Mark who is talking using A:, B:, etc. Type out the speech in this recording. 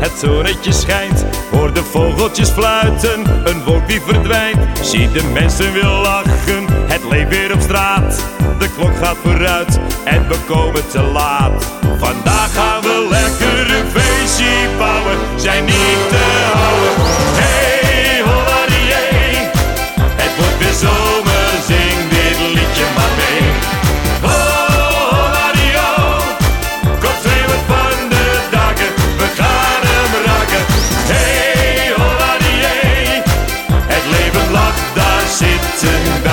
A: het zonnetje schijnt. Hoor de vogeltjes fluiten, een wolk die verdwijnt. Zie de mensen weer lachen, het leeft weer op straat. De klok gaat vooruit en we komen te laat. Listen